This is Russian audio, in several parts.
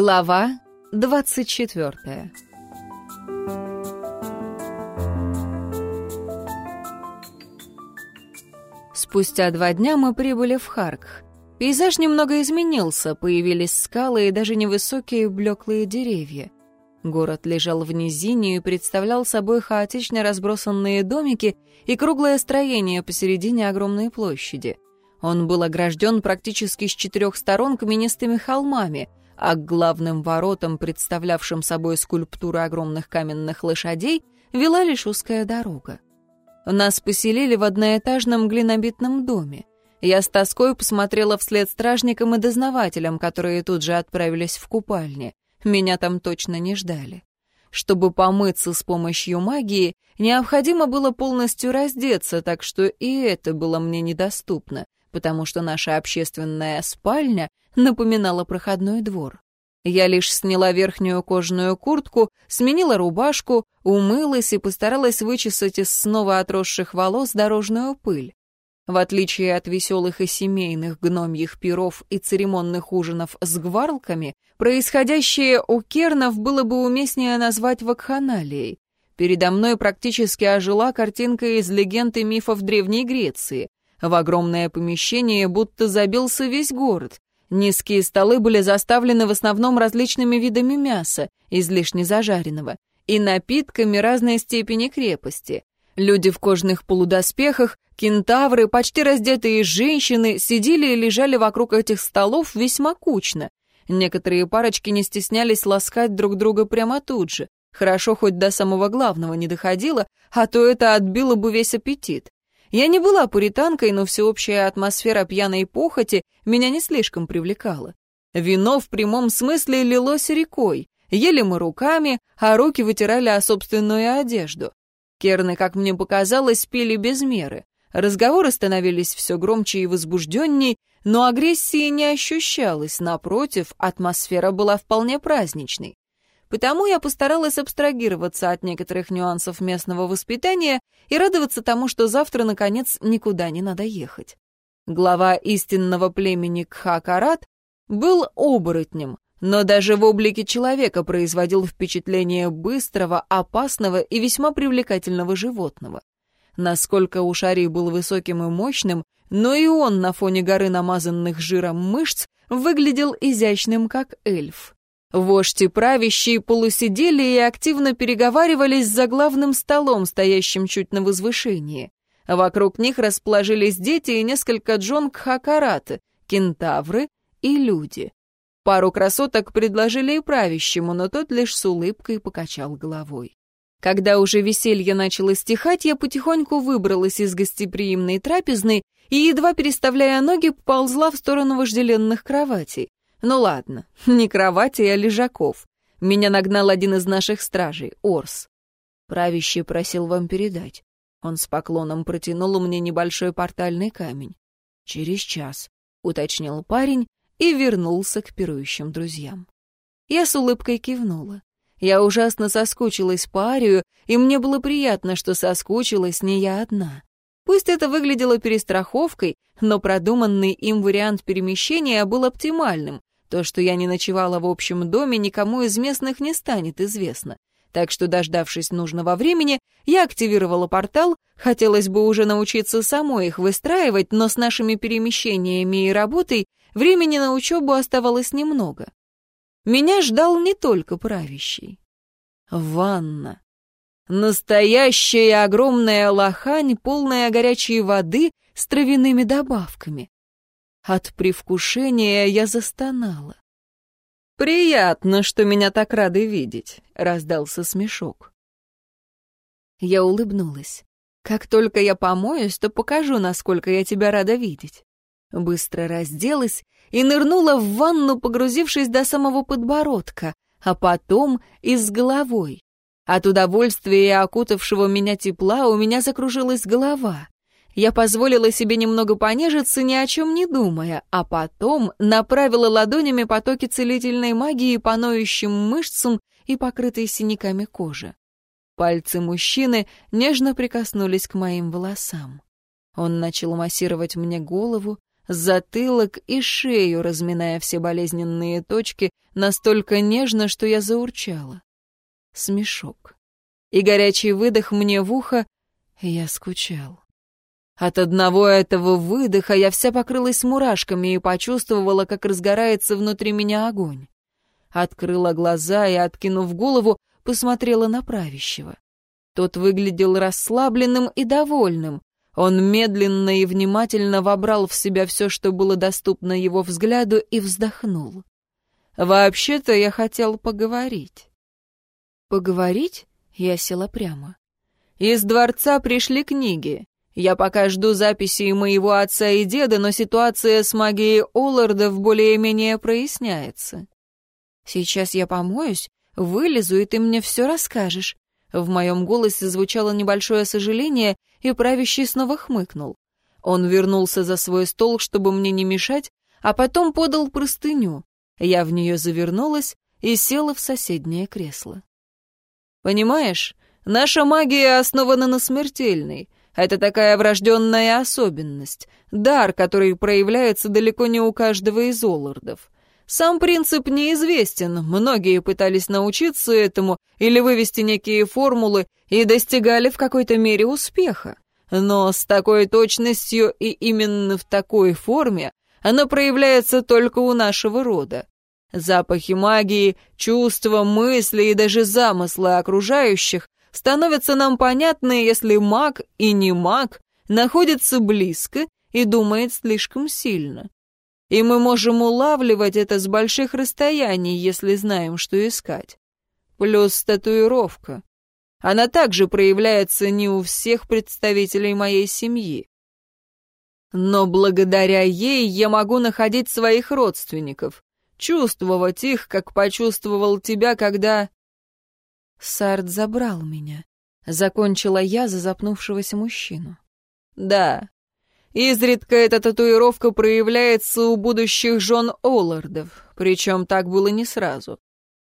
Глава двадцать четвертая. Спустя два дня мы прибыли в Харк. Пейзаж немного изменился, появились скалы и даже невысокие блеклые деревья. Город лежал в низине и представлял собой хаотично разбросанные домики и круглое строение посередине огромной площади. Он был огражден практически с четырех сторон каменистыми холмами, а к главным воротам, представлявшим собой скульптуры огромных каменных лошадей, вела лишь узкая дорога. Нас поселили в одноэтажном глинобитном доме. Я с тоской посмотрела вслед стражникам и дознавателям, которые тут же отправились в купальни. Меня там точно не ждали. Чтобы помыться с помощью магии, необходимо было полностью раздеться, так что и это было мне недоступно, потому что наша общественная спальня напоминала проходной двор. Я лишь сняла верхнюю кожаную куртку, сменила рубашку, умылась и постаралась вычесать из снова отросших волос дорожную пыль. В отличие от веселых и семейных гномьих пиров и церемонных ужинов с гварлками, происходящее у кернов было бы уместнее назвать вакханалией. Передо мной практически ожила картинка из легенд и мифов Древней Греции. В огромное помещение будто забился весь город. Низкие столы были заставлены в основном различными видами мяса, излишне зажаренного, и напитками разной степени крепости. Люди в кожных полудоспехах, кентавры, почти раздетые женщины сидели и лежали вокруг этих столов весьма кучно. Некоторые парочки не стеснялись ласкать друг друга прямо тут же. Хорошо, хоть до самого главного не доходило, а то это отбило бы весь аппетит. Я не была пуританкой, но всеобщая атмосфера пьяной похоти меня не слишком привлекала. Вино в прямом смысле лилось рекой. Ели мы руками, а руки вытирали о собственную одежду. Керны, как мне показалось, пили без меры. Разговоры становились все громче и возбужденней, но агрессии не ощущалось, напротив, атмосфера была вполне праздничной. Потому я постаралась абстрагироваться от некоторых нюансов местного воспитания и радоваться тому, что завтра, наконец, никуда не надо ехать. Глава истинного племени Кхакарат был оборотнем, но даже в облике человека производил впечатление быстрого, опасного и весьма привлекательного животного. Насколько Ушари был высоким и мощным, но и он на фоне горы намазанных жиром мышц выглядел изящным, как эльф. Вождь правящие полусидели и активно переговаривались за главным столом, стоящим чуть на возвышении. Вокруг них расположились дети и несколько джон Кхакараты, кентавры и люди. Пару красоток предложили и правящему, но тот лишь с улыбкой покачал головой. Когда уже веселье начало стихать, я потихоньку выбралась из гостеприимной трапезной и, едва переставляя ноги, ползла в сторону вожделенных кроватей. Ну ладно, не кровати, а лежаков. Меня нагнал один из наших стражей, Орс. Правящий просил вам передать. Он с поклоном протянул мне небольшой портальный камень. Через час, уточнил парень и вернулся к пирующим друзьям. Я с улыбкой кивнула. Я ужасно соскучилась по Арию, и мне было приятно, что соскучилась не я одна. Пусть это выглядело перестраховкой, но продуманный им вариант перемещения был оптимальным. То, что я не ночевала в общем доме, никому из местных не станет известно. Так что, дождавшись нужного времени, я активировала портал, хотелось бы уже научиться самой их выстраивать, но с нашими перемещениями и работой Времени на учебу оставалось немного. Меня ждал не только правящий. Ванна. Настоящая огромная лохань, полная горячей воды с травяными добавками. От привкушения я застонала. «Приятно, что меня так рады видеть», — раздался смешок. Я улыбнулась. «Как только я помоюсь, то покажу, насколько я тебя рада видеть». Быстро разделась и нырнула в ванну, погрузившись до самого подбородка, а потом и с головой. От удовольствия и окутавшего меня тепла у меня закружилась голова. Я позволила себе немного понежиться, ни о чем не думая, а потом направила ладонями потоки целительной магии по ноющим мышцам и покрытой синяками кожи. Пальцы мужчины нежно прикоснулись к моим волосам. Он начал массировать мне голову, затылок и шею, разминая все болезненные точки настолько нежно, что я заурчала. Смешок. И горячий выдох мне в ухо, я скучал. От одного этого выдоха я вся покрылась мурашками и почувствовала, как разгорается внутри меня огонь. Открыла глаза и, откинув голову, посмотрела на правящего. Тот выглядел расслабленным и довольным. Он медленно и внимательно вобрал в себя все, что было доступно его взгляду, и вздохнул. «Вообще-то я хотел поговорить». «Поговорить?» — я села прямо. «Из дворца пришли книги. Я пока жду записей моего отца и деда, но ситуация с магией Оллардов более-менее проясняется. Сейчас я помоюсь, вылезу, и ты мне все расскажешь. В моем голосе звучало небольшое сожаление, и правящий снова хмыкнул. Он вернулся за свой стол, чтобы мне не мешать, а потом подал простыню. Я в нее завернулась и села в соседнее кресло. «Понимаешь, наша магия основана на смертельной. Это такая врожденная особенность, дар, который проявляется далеко не у каждого из оллардов. Сам принцип неизвестен, многие пытались научиться этому или вывести некие формулы и достигали в какой-то мере успеха. Но с такой точностью и именно в такой форме оно проявляется только у нашего рода. Запахи магии, чувства, мысли и даже замыслы окружающих становятся нам понятны, если маг и не маг находятся близко и думает слишком сильно. И мы можем улавливать это с больших расстояний, если знаем, что искать. Плюс татуировка. Она также проявляется не у всех представителей моей семьи. Но благодаря ей я могу находить своих родственников, чувствовать их, как почувствовал тебя, когда... Сард забрал меня. Закончила я за запнувшегося мужчину. Да. Изредка эта татуировка проявляется у будущих жен Оллардов, причем так было не сразу.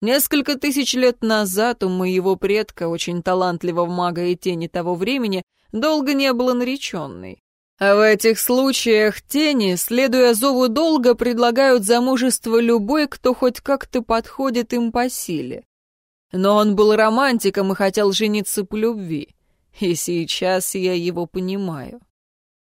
Несколько тысяч лет назад у моего предка, очень талантливого мага и тени того времени, долго не было нареченной. А в этих случаях тени, следуя зову долга, предлагают замужество любой, кто хоть как-то подходит им по силе. Но он был романтиком и хотел жениться по любви. И сейчас я его понимаю.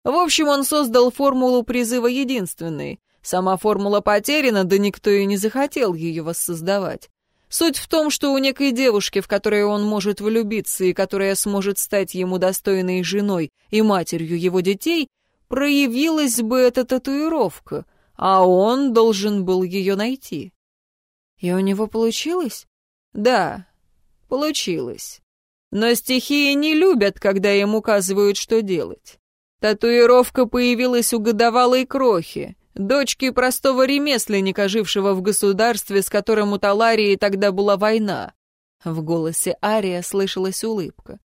В общем, он создал формулу призыва единственной. Сама формула потеряна, да никто и не захотел ее воссоздавать. Суть в том, что у некой девушки, в которой он может влюбиться и которая сможет стать ему достойной женой и матерью его детей, проявилась бы эта татуировка, а он должен был ее найти. И у него получилось? Да, получилось. Но стихии не любят, когда им указывают, что делать. Татуировка появилась у годовалой крохи, дочки простого ремесленника, жившего в государстве, с которым у Таларии тогда была война. В голосе Ария слышалась улыбка.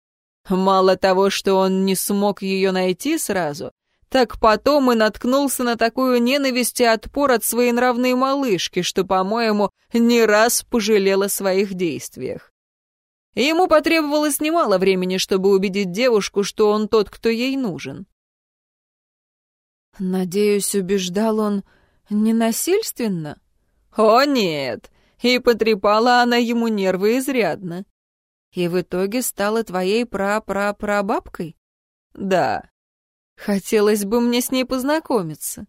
Мало того, что он не смог ее найти сразу, так потом и наткнулся на такую ненависть и отпор от своей нравной малышки, что, по-моему, не раз пожалел о своих действиях. Ему потребовалось немало времени, чтобы убедить девушку, что он тот, кто ей нужен. Надеюсь, убеждал он ненасильственно? О, нет! И потрепала она ему нервы изрядно. И в итоге стала твоей пра-пра-прабабкой? Да. Хотелось бы мне с ней познакомиться.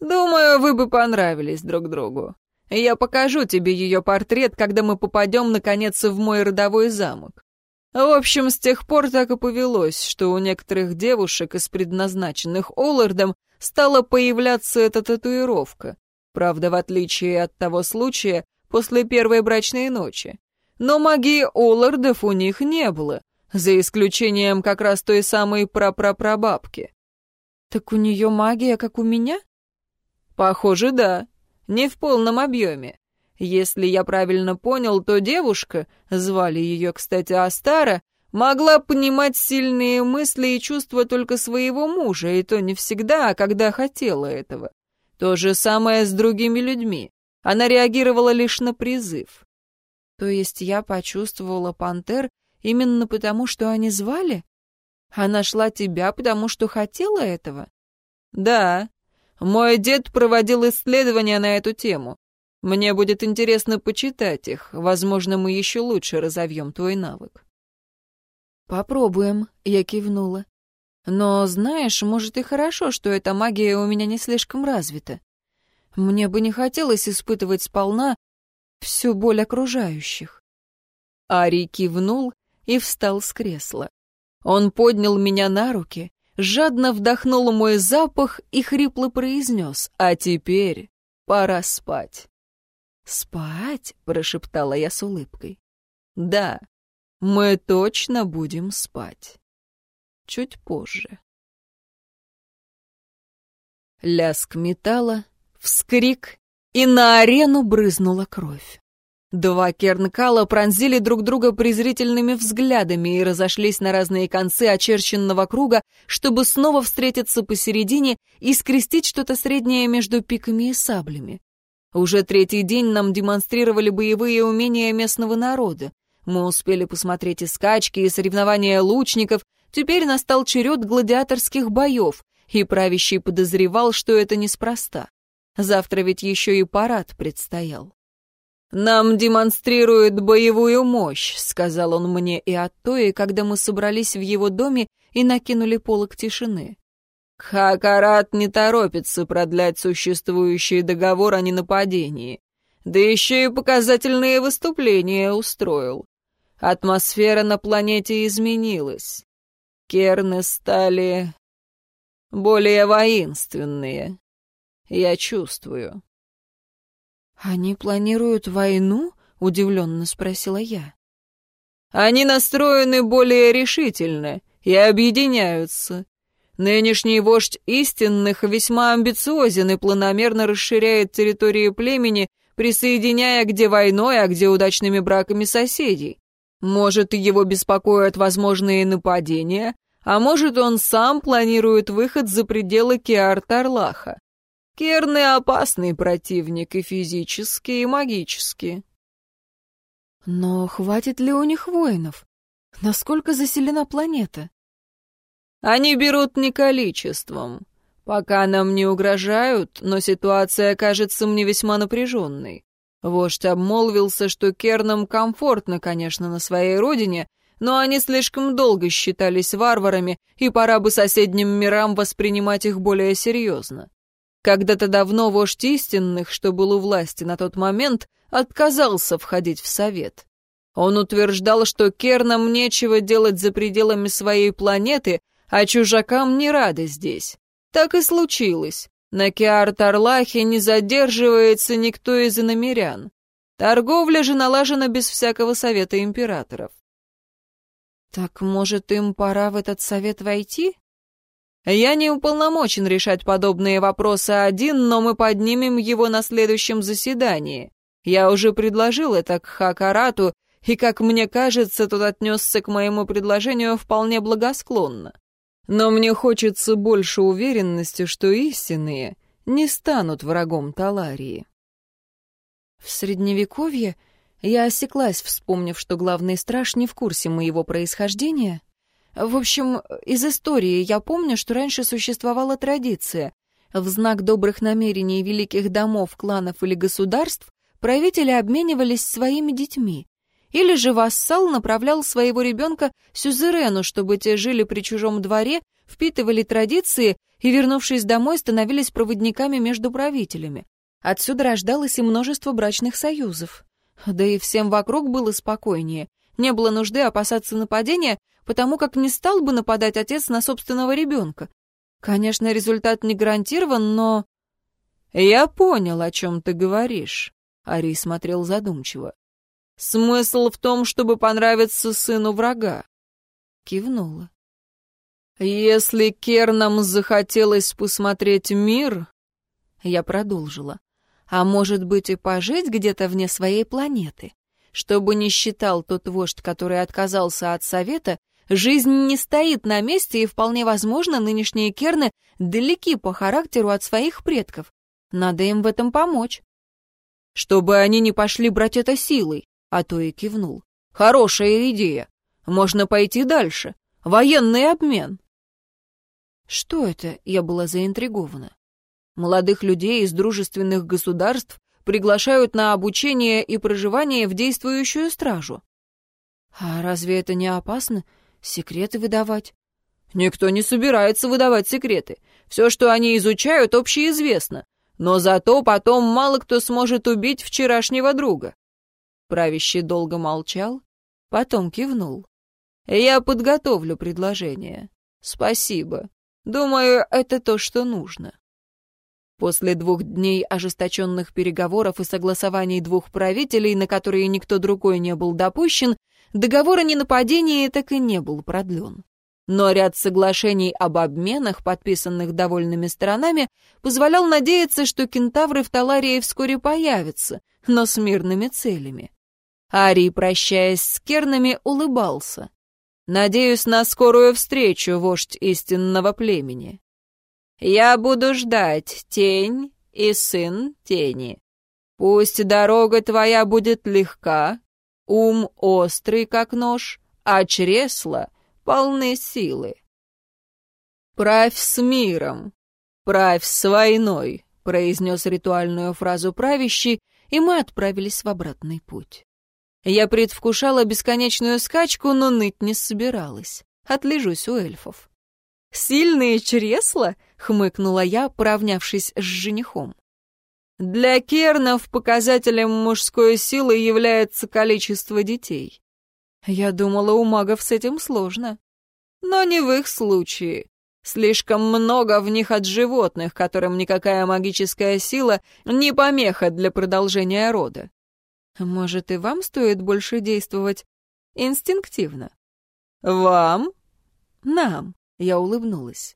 Думаю, вы бы понравились друг другу. Я покажу тебе ее портрет, когда мы попадем, наконец, в мой родовой замок. В общем, с тех пор так и повелось, что у некоторых девушек из предназначенных Оллардом стала появляться эта татуировка. Правда, в отличие от того случая, после первой брачной ночи. Но магии Оллардов у них не было, за исключением как раз той самой прапрапрабабки. Так у нее магия, как у меня? Похоже, да. Не в полном объеме. Если я правильно понял, то девушка, звали ее, кстати, Астара, могла понимать сильные мысли и чувства только своего мужа, и то не всегда, а когда хотела этого. То же самое с другими людьми. Она реагировала лишь на призыв. То есть я почувствовала пантер именно потому, что они звали? А нашла тебя, потому что хотела этого? Да. Мой дед проводил исследования на эту тему. Мне будет интересно почитать их. Возможно, мы еще лучше разовьем твой навык. «Попробуем», — я кивнула. «Но, знаешь, может и хорошо, что эта магия у меня не слишком развита. Мне бы не хотелось испытывать сполна всю боль окружающих». Ари кивнул и встал с кресла. Он поднял меня на руки, жадно вдохнул мой запах и хрипло произнес «А теперь пора спать». «Спать?» — прошептала я с улыбкой. «Да, мы точно будем спать. Чуть позже». Ляск металла, вскрик, и на арену брызнула кровь. Два кернкала пронзили друг друга презрительными взглядами и разошлись на разные концы очерченного круга, чтобы снова встретиться посередине и скрестить что-то среднее между пиками и саблями. Уже третий день нам демонстрировали боевые умения местного народа. Мы успели посмотреть и скачки, и соревнования лучников. Теперь настал черед гладиаторских боев, и правящий подозревал, что это неспроста. Завтра ведь еще и парад предстоял. «Нам демонстрирует боевую мощь», — сказал он мне и Аттое, когда мы собрались в его доме и накинули полок тишины. Хакарат не торопится продлять существующий договор о ненападении. Да еще и показательные выступления устроил. Атмосфера на планете изменилась. Керны стали более воинственные. Я чувствую. «Они планируют войну?» — удивленно спросила я. «Они настроены более решительно и объединяются. Нынешний вождь истинных весьма амбициозен и планомерно расширяет территории племени, присоединяя где войной, а где удачными браками соседей. Может, его беспокоят возможные нападения, а может, он сам планирует выход за пределы Киар-Тарлаха. Керны — опасный противник и физически, и магически. Но хватит ли у них воинов? Насколько заселена планета? Они берут не количеством. Пока нам не угрожают, но ситуация кажется мне весьма напряженной. Вождь обмолвился, что Кернам комфортно, конечно, на своей родине, но они слишком долго считались варварами, и пора бы соседним мирам воспринимать их более серьезно. Когда-то давно вождь истинных, что был у власти на тот момент, отказался входить в совет. Он утверждал, что Кернам нечего делать за пределами своей планеты, а чужакам не рады здесь. Так и случилось. На Киар-Тарлахе не задерживается никто из иномерян. Торговля же налажена без всякого совета императоров. Так, может, им пора в этот совет войти? Я не уполномочен решать подобные вопросы один, но мы поднимем его на следующем заседании. Я уже предложил это к Хакарату, и, как мне кажется, тот отнесся к моему предложению вполне благосклонно. Но мне хочется больше уверенности, что истинные не станут врагом Таларии. В Средневековье я осеклась, вспомнив, что главный страж не в курсе моего происхождения. В общем, из истории я помню, что раньше существовала традиция. В знак добрых намерений великих домов, кланов или государств правители обменивались своими детьми. Или же вассал направлял своего ребенка сюзерену, чтобы те жили при чужом дворе, впитывали традиции и, вернувшись домой, становились проводниками между правителями. Отсюда рождалось и множество брачных союзов. Да и всем вокруг было спокойнее. Не было нужды опасаться нападения, потому как не стал бы нападать отец на собственного ребенка. Конечно, результат не гарантирован, но... «Я понял, о чем ты говоришь», — Ари смотрел задумчиво. Смысл в том, чтобы понравиться сыну врага. Кивнула. Если Кернам захотелось посмотреть мир, я продолжила. А может быть и пожить где-то вне своей планеты? Чтобы не считал тот вождь, который отказался от совета, жизнь не стоит на месте, и вполне возможно, нынешние керны далеки по характеру от своих предков. Надо им в этом помочь. Чтобы они не пошли брать это силой, а то и кивнул. «Хорошая идея. Можно пойти дальше. Военный обмен». «Что это?» — я была заинтригована. Молодых людей из дружественных государств приглашают на обучение и проживание в действующую стражу. А разве это не опасно? Секреты выдавать? Никто не собирается выдавать секреты. Все, что они изучают, общеизвестно. Но зато потом мало кто сможет убить вчерашнего друга. Правящий долго молчал, потом кивнул. «Я подготовлю предложение. Спасибо. Думаю, это то, что нужно». После двух дней ожесточенных переговоров и согласований двух правителей, на которые никто другой не был допущен, договор о ненападении так и не был продлен. Но ряд соглашений об обменах, подписанных довольными сторонами, позволял надеяться, что кентавры в Таларии вскоре появятся, но с мирными целями. Арий, прощаясь с кернами, улыбался. «Надеюсь на скорую встречу, вождь истинного племени. Я буду ждать, тень и сын тени. Пусть дорога твоя будет легка, ум острый, как нож, а чресла полны силы. «Правь с миром, правь с войной», — произнес ритуальную фразу правящий, и мы отправились в обратный путь. Я предвкушала бесконечную скачку, но ныть не собиралась. Отлежусь у эльфов. «Сильные чресла?» — хмыкнула я, поравнявшись с женихом. «Для кернов показателем мужской силы является количество детей. Я думала, у магов с этим сложно. Но не в их случае. Слишком много в них от животных, которым никакая магическая сила не помеха для продолжения рода. Может, и вам стоит больше действовать инстинктивно? Вам? Нам, я улыбнулась.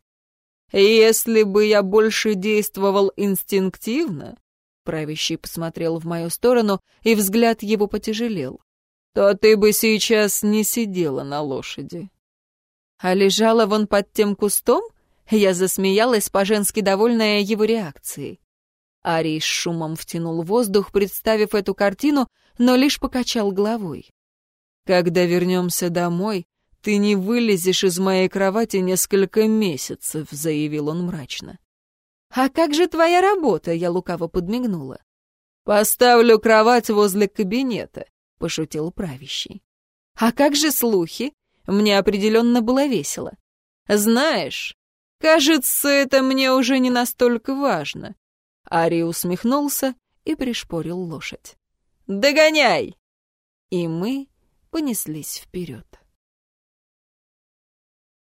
Если бы я больше действовал инстинктивно, правящий посмотрел в мою сторону, и взгляд его потяжелел то ты бы сейчас не сидела на лошади. А лежала вон под тем кустом? Я засмеялась, по-женски довольная его реакцией. Арий с шумом втянул воздух, представив эту картину, но лишь покачал головой. «Когда вернемся домой, ты не вылезешь из моей кровати несколько месяцев», — заявил он мрачно. «А как же твоя работа?» — я лукаво подмигнула. «Поставлю кровать возле кабинета. — пошутил правящий. «А как же слухи? Мне определенно было весело. Знаешь, кажется, это мне уже не настолько важно». Ари усмехнулся и пришпорил лошадь. «Догоняй!» И мы понеслись вперед.